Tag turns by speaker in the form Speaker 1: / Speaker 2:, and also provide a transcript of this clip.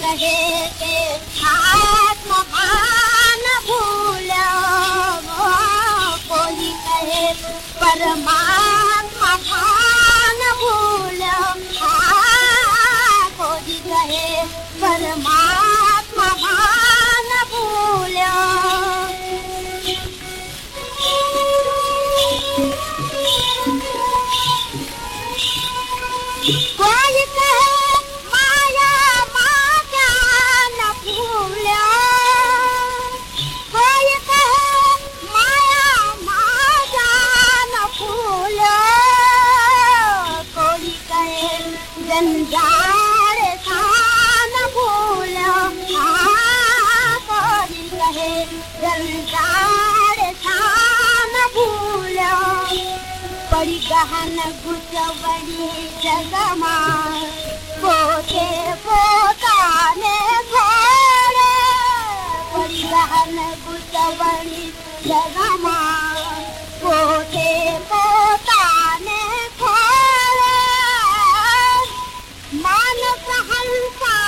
Speaker 1: कहे के आत्म भान भूल कोई कहे परमात्मा भान भूल कोई कहे परमात्मा भान भूल कोई कहे गहन गुच बड़ी जगमा पोते पोता ने घोड़े बड़ी गहन गुच बड़ी जगमा the hay